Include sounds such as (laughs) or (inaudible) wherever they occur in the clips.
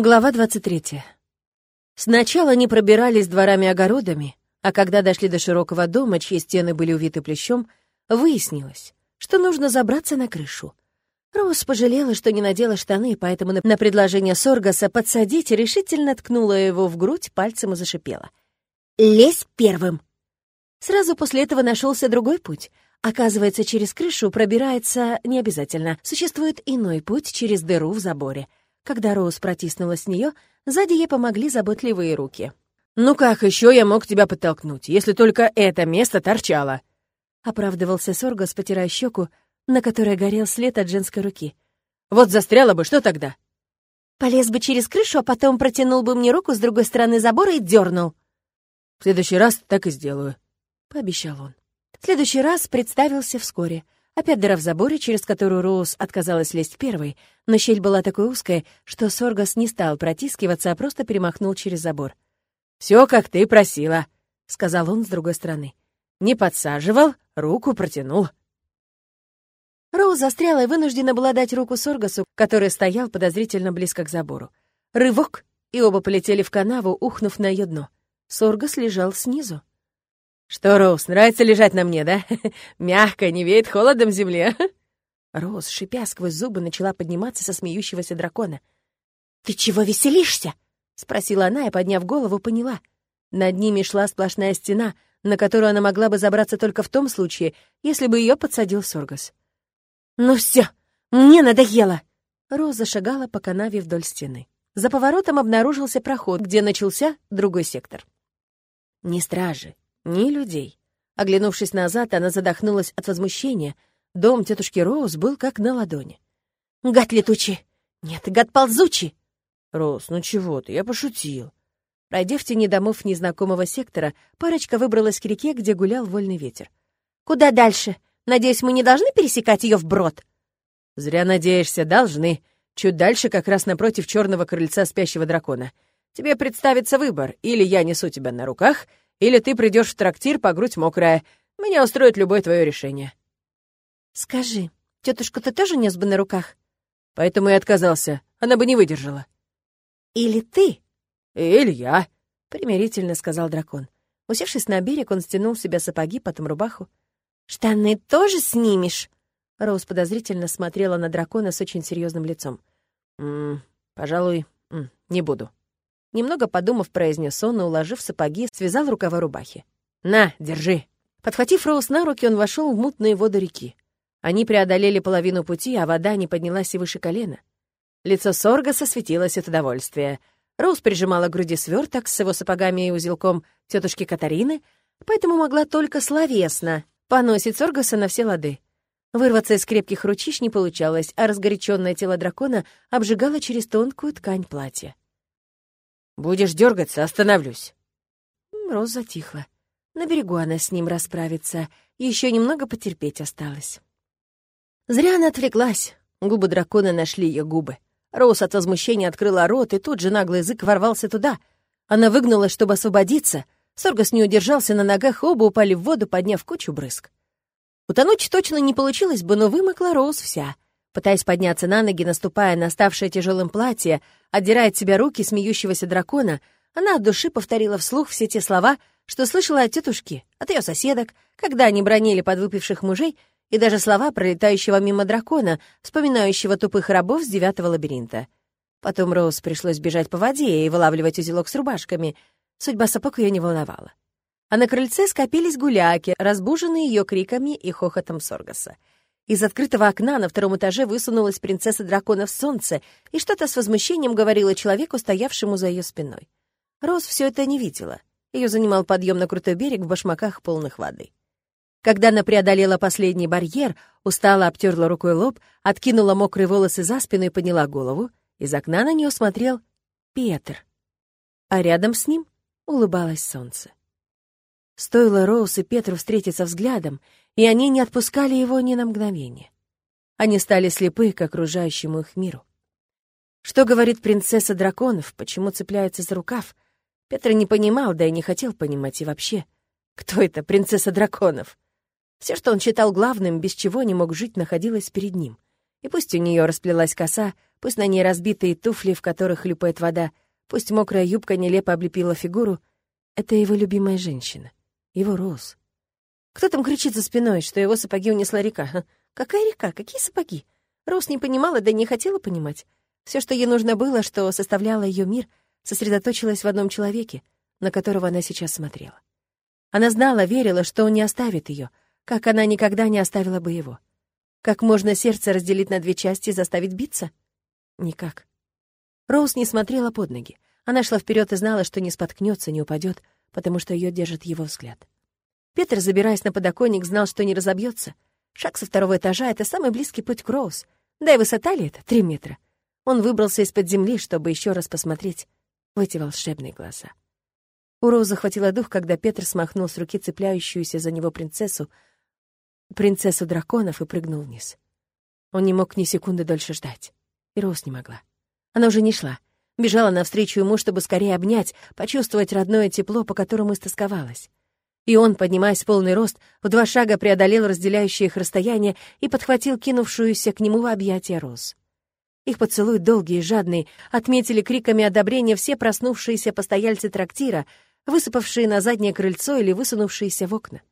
Глава 23. Сначала они пробирались дворами-огородами, а когда дошли до широкого дома, чьи стены были увиты плещом, выяснилось, что нужно забраться на крышу. Роуз пожалела, что не надела штаны, поэтому на предложение Соргаса подсадить решительно ткнула его в грудь пальцем и зашипела. «Лезь первым!» Сразу после этого нашелся другой путь. Оказывается, через крышу пробирается не обязательно. Существует иной путь через дыру в заборе — когда Роуз протиснулась с нее, сзади ей помогли заботливые руки. «Ну как еще я мог тебя подтолкнуть, если только это место торчало?» Оправдывался Соргас, потирая щеку, на которой горел след от женской руки. «Вот застряла бы, что тогда?» «Полез бы через крышу, а потом протянул бы мне руку с другой стороны забора и дернул. «В следующий раз так и сделаю», — пообещал он. В следующий раз представился вскоре — Опять дыра в заборе, через которую Роуз отказалась лезть первой, но щель была такой узкой, что Соргас не стал протискиваться, а просто перемахнул через забор. «Все, как ты просила», — сказал он с другой стороны. «Не подсаживал, руку протянул». Роуз застряла и вынуждена была дать руку Соргасу, который стоял подозрительно близко к забору. Рывок, и оба полетели в канаву, ухнув на ее дно. Соргас лежал снизу. «Что, Роуз, нравится лежать на мне, да? (laughs) Мягко, не веет холодом земле?» (laughs) Роуз, шипя сквозь зубы, начала подниматься со смеющегося дракона. «Ты чего веселишься?» — спросила она и, подняв голову, поняла. Над ними шла сплошная стена, на которую она могла бы забраться только в том случае, если бы ее подсадил Соргас. «Ну все, мне надоело!» Роза шагала по канаве вдоль стены. За поворотом обнаружился проход, где начался другой сектор. Ни стражи, ни людей. Оглянувшись назад, она задохнулась от возмущения. Дом тетушки Роуз был как на ладони. «Гад летучий! Нет, гад ползучий!» «Роуз, ну чего ты, я пошутил!» Пройдя в тени домов незнакомого сектора, парочка выбралась к реке, где гулял вольный ветер. «Куда дальше? Надеюсь, мы не должны пересекать ее вброд?» «Зря надеешься, должны. Чуть дальше, как раз напротив черного крыльца спящего дракона. Тебе представится выбор, или я несу тебя на руках, или ты придешь в трактир по грудь мокрая. Меня устроит любое твое решение». «Скажи, тетушку ты тоже нес бы на руках?» «Поэтому и отказался. Она бы не выдержала». «Или ты?» «Или я», — примирительно сказал дракон. Усевшись на берег, он стянул с себя сапоги, потом рубаху. «Штаны тоже снимешь?» Роуз подозрительно смотрела на дракона с очень серьезным лицом. «М -м, «Пожалуй, м не буду». Немного подумав, произнес он и, уложив сапоги, связал рукава рубахи. «На, держи!» Подхватив Роуз на руки, он вошел в мутные воды реки. Они преодолели половину пути, а вода не поднялась и выше колена. Лицо Сорга сосветилось от удовольствия. Роуз прижимала к груди сверток с его сапогами и узелком тетушки Катарины, поэтому могла только словесно поносить Соргаса на все лады. Вырваться из крепких ручищ не получалось, а разгоряченное тело дракона обжигало через тонкую ткань платья. Будешь дергаться, остановлюсь. Роз затихла. На берегу она с ним расправится. Еще немного потерпеть осталось. Зря она отвлеклась. Губы дракона нашли ее губы. Роуз от возмущения открыла рот, и тут же наглый язык ворвался туда. Она выгнулась, чтобы освободиться. Соргас не удержался на ногах, оба упали в воду, подняв кучу брызг. Утонуть точно не получилось бы, но вымокла Роуз вся — Пытаясь подняться на ноги, наступая на ставшее тяжелым платье, отдирая от себя руки смеющегося дракона, она от души повторила вслух все те слова, что слышала от тетушки, от ее соседок, когда они бронили подвыпивших мужей, и даже слова пролетающего мимо дракона, вспоминающего тупых рабов с девятого лабиринта. Потом Роуз пришлось бежать по воде и вылавливать узелок с рубашками. Судьба сапог ее не волновала. А на крыльце скопились гуляки, разбуженные ее криками и хохотом Соргаса. Из открытого окна на втором этаже высунулась принцесса дракона в солнце и что-то с возмущением говорила человеку, стоявшему за ее спиной. Роз все это не видела. Ее занимал подъем на крутой берег в башмаках, полных воды. Когда она преодолела последний барьер, устало обтерла рукой лоб, откинула мокрые волосы за спину и подняла голову, из окна на нее смотрел Петр. А рядом с ним улыбалось солнце. Стоило Роуз и Петру встретиться взглядом, и они не отпускали его ни на мгновение. Они стали слепы к окружающему их миру. Что говорит принцесса драконов, почему цепляется за рукав? Петр не понимал, да и не хотел понимать и вообще. Кто это принцесса драконов? Все, что он считал главным, без чего не мог жить, находилось перед ним. И пусть у нее расплелась коса, пусть на ней разбитые туфли, в которых хлюпает вода, пусть мокрая юбка нелепо облепила фигуру, это его любимая женщина, его Роуз. Кто там кричит за спиной, что его сапоги унесла река? Какая река? Какие сапоги? Роуз не понимала, да и не хотела понимать. Все, что ей нужно было, что составляло ее мир, сосредоточилось в одном человеке, на которого она сейчас смотрела. Она знала, верила, что он не оставит ее, как она никогда не оставила бы его. Как можно сердце разделить на две части и заставить биться? Никак. Роуз не смотрела под ноги. Она шла вперед и знала, что не споткнется, не упадет, потому что ее держит его взгляд. Петр, забираясь на подоконник, знал, что не разобьется. Шаг со второго этажа — это самый близкий путь к Роуз. Да и высота ли это? Три метра. Он выбрался из-под земли, чтобы еще раз посмотреть в эти волшебные глаза. У Роуз захватило дух, когда Петр смахнул с руки цепляющуюся за него принцессу, принцессу драконов, и прыгнул вниз. Он не мог ни секунды дольше ждать. И Роуз не могла. Она уже не шла. Бежала навстречу ему, чтобы скорее обнять, почувствовать родное тепло, по которому истосковалась. И он, поднимаясь в полный рост, в два шага преодолел разделяющее их расстояние и подхватил кинувшуюся к нему в объятия роз. Их поцелуй, долгий и жадный, отметили криками одобрения все проснувшиеся постояльцы трактира, высыпавшие на заднее крыльцо или высунувшиеся в окна.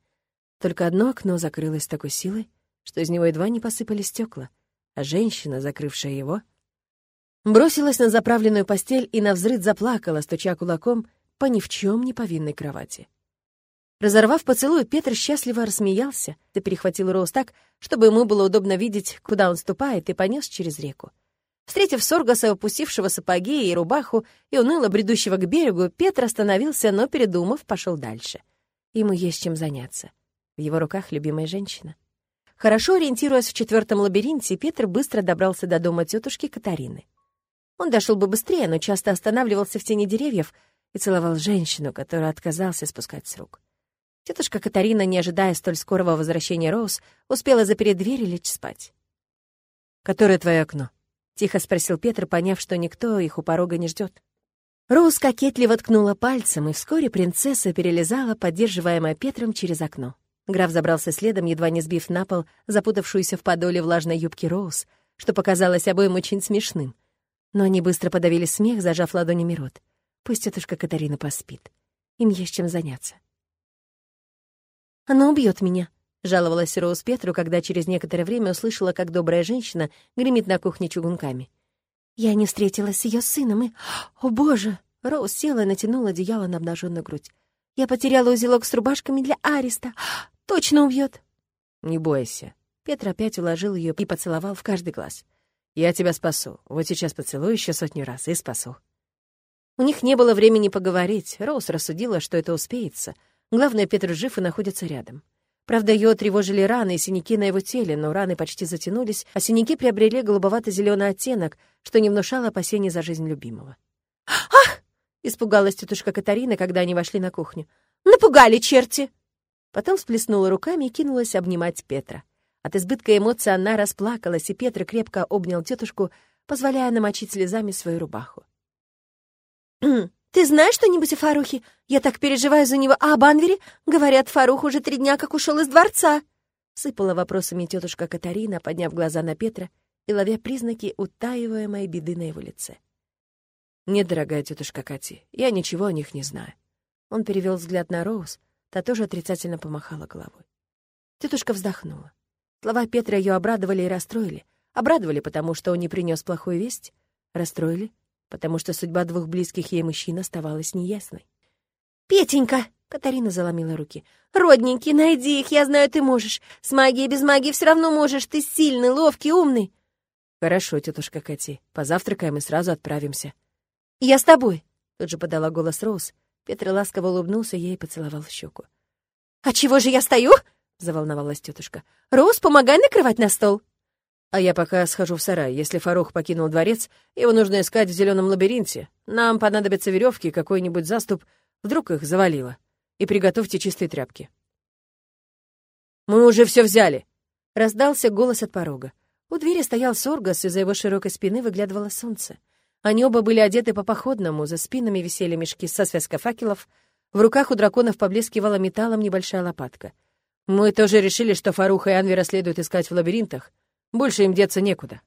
Только одно окно закрылось такой силой, что из него едва не посыпались стекла, а женщина, закрывшая его, Бросилась на заправленную постель и навзрыд заплакала, стуча кулаком по ни в чем не повинной кровати. Разорвав поцелуй, Петр счастливо рассмеялся и перехватил Роуз так, чтобы ему было удобно видеть, куда он ступает, и понес через реку. Встретив Соргаса, опустившего сапоги и рубаху, и уныло бредущего к берегу, Петр остановился, но, передумав, пошел дальше. Ему есть чем заняться. В его руках любимая женщина. Хорошо ориентируясь в четвертом лабиринте, Петр быстро добрался до дома тетушки Катарины. Он дошел бы быстрее, но часто останавливался в тени деревьев и целовал женщину, которая отказался спускать с рук. Тетушка Катарина, не ожидая столь скорого возвращения Роуз, успела запереть дверь и лечь спать. «Которое твое окно?» — тихо спросил Петр, поняв, что никто их у порога не ждет. Роуз кокетливо ткнула пальцем, и вскоре принцесса перелезала, поддерживаемая Петром через окно. Граф забрался следом, едва не сбив на пол запутавшуюся в подоле влажной юбки Роуз, что показалось обоим очень смешным — но они быстро подавили смех, зажав ладонями рот. Пусть тетушка Катарина поспит. Им есть чем заняться. «Она убьет меня», — жаловалась Роуз Петру, когда через некоторое время услышала, как добрая женщина гремит на кухне чугунками. «Я не встретилась с ее сыном и... О, боже!» Роуз села и натянула одеяло на обнаженную грудь. «Я потеряла узелок с рубашками для Ариста. Точно убьет!» «Не бойся». Петр опять уложил ее и поцеловал в каждый глаз. Я тебя спасу. Вот сейчас поцелую еще сотню раз и спасу». У них не было времени поговорить. Роуз рассудила, что это успеется. Главное, Петр жив и находится рядом. Правда, ее тревожили раны и синяки на его теле, но раны почти затянулись, а синяки приобрели голубовато зеленый оттенок, что не внушало опасений за жизнь любимого. «Ах!» — испугалась тетушка Катарина, когда они вошли на кухню. «Напугали черти!» Потом всплеснула руками и кинулась обнимать Петра. От избытка эмоций она расплакалась, и Петр крепко обнял тетушку, позволяя намочить слезами свою рубаху. «Ты знаешь что-нибудь о Фарухе? Я так переживаю за него. А об Анвере? Говорят, Фарух уже три дня как ушел из дворца!» Сыпала вопросами тетушка Катарина, подняв глаза на Петра и ловя признаки утаиваемой беды на его лице. «Нет, дорогая тетушка Кати, я ничего о них не знаю». Он перевел взгляд на Роуз, та тоже отрицательно помахала головой. Тетушка вздохнула. Слова Петра ее обрадовали и расстроили. Обрадовали, потому что он не принес плохую весть. Расстроили, потому что судьба двух близких ей мужчин оставалась неясной. «Петенька!» — Катарина заломила руки. «Родненький, найди их, я знаю, ты можешь. С магией без магии все равно можешь. Ты сильный, ловкий, умный». «Хорошо, тетушка Кати. Позавтракаем и сразу отправимся». «Я с тобой», — тут же подала голос Роуз. Петр ласково улыбнулся ей и поцеловал в щеку. «А чего же я стою?» — заволновалась тетушка. «Роуз, помогай накрывать на стол!» «А я пока схожу в сарай. Если Фарух покинул дворец, его нужно искать в зеленом лабиринте. Нам понадобятся веревки, какой-нибудь заступ. Вдруг их завалило. И приготовьте чистые тряпки». «Мы уже все взяли!» — раздался голос от порога. У двери стоял Соргас, и за его широкой спины выглядывало солнце. Они оба были одеты по-походному, за спинами висели мешки со связкой факелов, в руках у драконов поблескивала металлом небольшая лопатка — мы тоже решили, что Фаруха и Анвера следует искать в лабиринтах. Больше им деться некуда.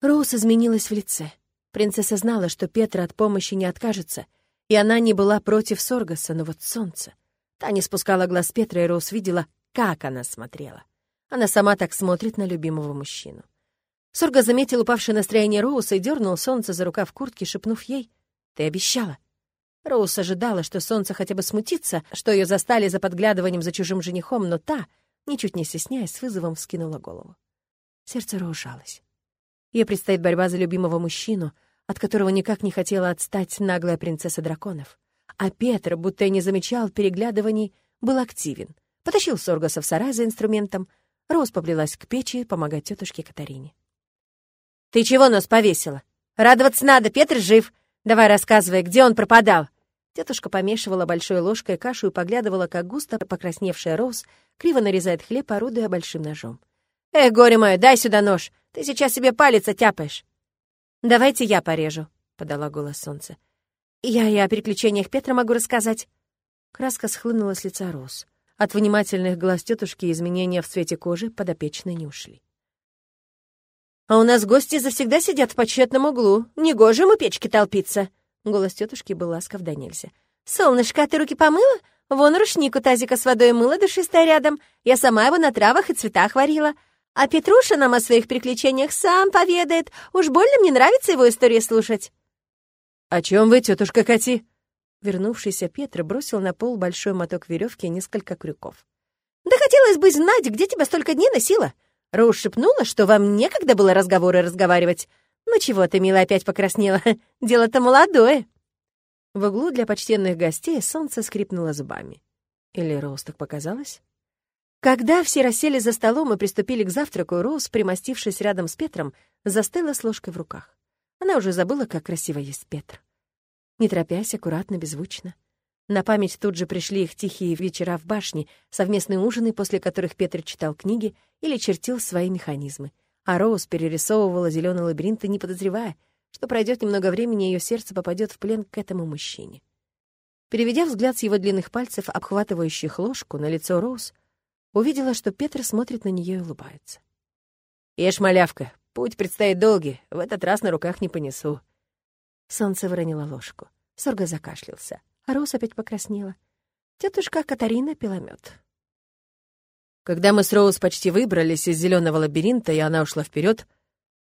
Роуз изменилась в лице. Принцесса знала, что Петра от помощи не откажется, и она не была против Соргаса, но вот солнце. Та не спускала глаз Петра, и Роуз видела, как она смотрела. Она сама так смотрит на любимого мужчину. Сорга заметил упавшее настроение Роуса и дернул солнце за рукав куртки, шепнув ей, «Ты обещала». Роуз ожидала, что солнце хотя бы смутится, что ее застали за подглядыванием за чужим женихом, но та, ничуть не стесняясь, с вызовом вскинула голову. Сердце Роуз жалось. Ей предстоит борьба за любимого мужчину, от которого никак не хотела отстать наглая принцесса драконов. А Петр, будто и не замечал переглядываний, был активен. Потащил Соргаса в сарай за инструментом. Роуз поплелась к печи помогать тетушке Катарине. «Ты чего нос повесила? Радоваться надо, Петр жив. Давай рассказывай, где он пропадал?» Тетушка помешивала большой ложкой кашу и поглядывала, как густо покрасневшая Роуз криво нарезает хлеб, орудуя большим ножом. «Эх, горе мое, дай сюда нож, ты сейчас себе палец оттяпаешь». «Давайте я порежу», — подала голос солнце. «Я и о приключениях Петра могу рассказать». Краска схлынула с лица Роуз. От внимательных глаз тетушки изменения в цвете кожи подопечные не ушли. «А у нас гости завсегда сидят в почетном углу. Негоже ему печки толпиться!» Голос тетушки был ласков да нельзя. «Солнышко, а ты руки помыла? Вон рушник у тазика с водой мыла душистая рядом. Я сама его на травах и цветах варила. А Петруша нам о своих приключениях сам поведает. Уж больно мне нравится его истории слушать». «О чем вы, тетушка Кати?» Вернувшийся Петр бросил на пол большой моток веревки и несколько крюков. «Да хотелось бы знать, где тебя столько дней носила. Роуз шепнула, что вам некогда было разговоры разговаривать. Ну чего ты, милая, опять покраснела? (laughs) Дело-то молодое». В углу для почтенных гостей солнце скрипнуло зубами. Или Роуз так показалось? Когда все рассели за столом и приступили к завтраку, Роуз, примостившись рядом с Петром, застыла с ложкой в руках. Она уже забыла, как красиво есть Петр. Не торопясь, аккуратно, беззвучно. На память тут же пришли их тихие вечера в башне, совместные ужины, после которых Петр читал книги или чертил свои механизмы. А Роуз перерисовывала зеленый лабиринт, не подозревая, что пройдет немного времени, и ее сердце попадет в плен к этому мужчине. Переведя взгляд с его длинных пальцев, обхватывающих ложку, на лицо Роуз, увидела, что Петр смотрит на нее и улыбается. «Ешь, малявка, путь предстоит долгий, в этот раз на руках не понесу». Солнце выронило ложку. Сорга закашлялся, а Роуз опять покраснела. Тетушка Катарина пила мед. Когда мы с Роуз почти выбрались из зеленого лабиринта, и она ушла вперед,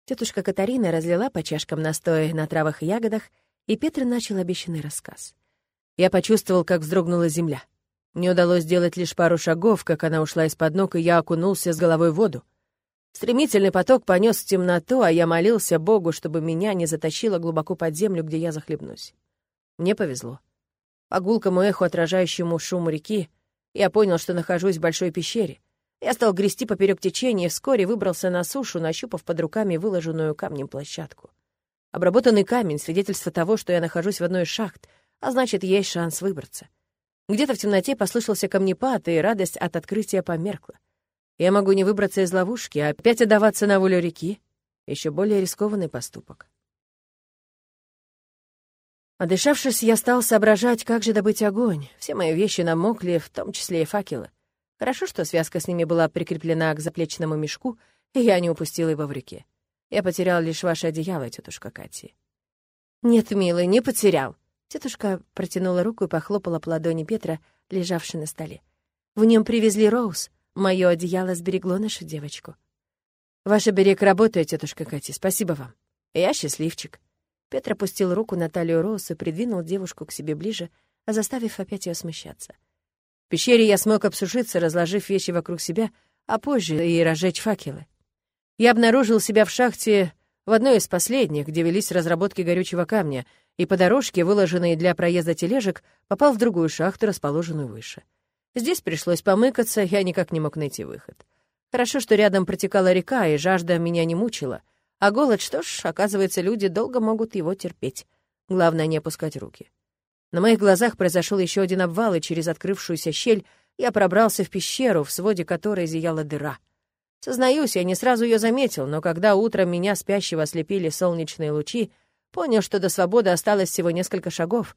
тетушка Катарина разлила по чашкам настоя на травах и ягодах, и Петр начал обещанный рассказ. Я почувствовал, как вздрогнула земля — мне удалось сделать лишь пару шагов, как она ушла из-под ног, и я окунулся с головой в воду. Стремительный поток понес в темноту, а я молился Богу, чтобы меня не затащило глубоко под землю, где я захлебнусь. Мне повезло. По гулкому эху, отражающему шуму реки, я понял, что нахожусь в большой пещере. Я стал грести поперек течения и вскоре выбрался на сушу, нащупав под руками выложенную камнем площадку. Обработанный камень — свидетельство того, что я нахожусь в одной из шахт, а значит, есть шанс выбраться. Где-то в темноте послышался камнепад, и радость от открытия померкла. Я могу не выбраться из ловушки, а опять отдаваться на волю реки. Еще более рискованный поступок. Одышавшись, я стал соображать, как же добыть огонь. Все мои вещи намокли, в том числе и факелы. Хорошо, что связка с ними была прикреплена к заплечному мешку, и я не упустил его в реке. Я потерял лишь ваше одеяло, тетушка Кати. «Нет, милый, не потерял», Тетушка протянула руку и похлопала по ладони Петра, лежавшей на столе. «В нем привезли Роуз. Мое одеяло сберегло нашу девочку». «Ваш берег работает, тетушка Кати, спасибо вам. Я счастливчик». Петр опустил руку на талию Роуз и придвинул девушку к себе ближе, заставив опять ее смущаться. В пещере я смог обсушиться, разложив вещи вокруг себя, а позже и разжечь факелы. Я обнаружил себя в шахте в одной из последних, где велись разработки горючего камня — и по дорожке, выложенной для проезда тележек, попал в другую шахту, расположенную выше. Здесь пришлось помыкаться, я никак не мог найти выход. Хорошо, что рядом протекала река, и жажда меня не мучила. А голод, что ж, оказывается, люди долго могут его терпеть. Главное, не опускать руки. На моих глазах произошел еще один обвал, и через открывшуюся щель я пробрался в пещеру, в своде которой зияла дыра. Сознаюсь, я не сразу ее заметил, но когда утром меня спящего ослепили солнечные лучи, Понял, что до свободы осталось всего несколько шагов,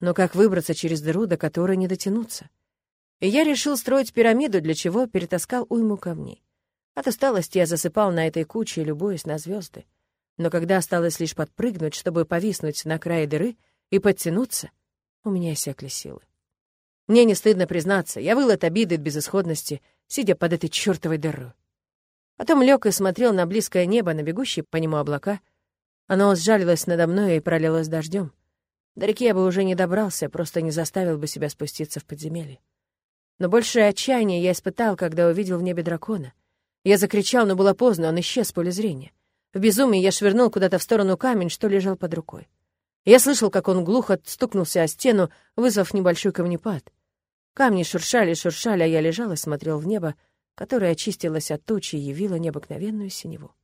но как выбраться через дыру, до которой не дотянуться? И я решил строить пирамиду, для чего перетаскал уйму камней. От усталости я засыпал на этой куче, любуясь на звезды. Но когда осталось лишь подпрыгнуть, чтобы повиснуть на крае дыры и подтянуться, у меня иссякли силы. Мне не стыдно признаться, я выл от обиды, от безысходности, сидя под этой чёртовой дырой. Потом лег и смотрел на близкое небо, на бегущие по нему облака. Оно сжалилось надо мной и пролилось дождем. До реки я бы уже не добрался, просто не заставил бы себя спуститься в подземелье. Но большее отчаяние я испытал, когда увидел в небе дракона. Я закричал, но было поздно, он исчез с поля зрения. В безумии я швырнул куда-то в сторону камень, что лежал под рукой. Я слышал, как он глухо стукнулся о стену, вызвав небольшой камнепад. Камни шуршали, шуршали, а я лежал и смотрел в небо, которое очистилось от тучи и явило необыкновенную синеву.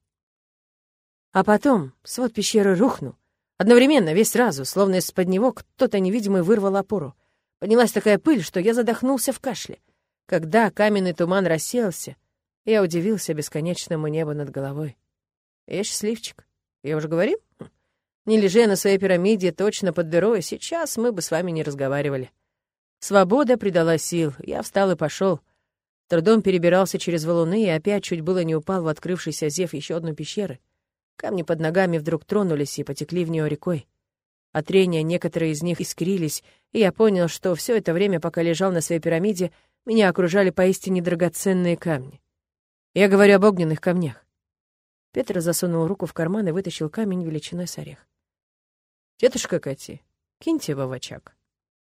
А потом свод пещеры рухнул. Одновременно, весь сразу, словно из-под него кто-то невидимый вырвал опору. Поднялась такая пыль, что я задохнулся в кашле. Когда каменный туман рассеялся, я удивился бесконечному небу над головой. Я счастливчик. Я уже говорил? Хм. Не лежа на своей пирамиде точно под дырой, сейчас мы бы с вами не разговаривали. Свобода придала сил. Я встал и пошел. Трудом перебирался через валуны и опять чуть было не упал в открывшийся зев еще одной пещеры. Камни под ногами вдруг тронулись и потекли в нее рекой. От трения некоторые из них искрились, и я понял, что все это время, пока лежал на своей пирамиде, меня окружали поистине драгоценные камни. Я говорю об огненных камнях. Петр засунул руку в карман и вытащил камень величиной с орех. «Тетушка Кати, киньте его в очаг».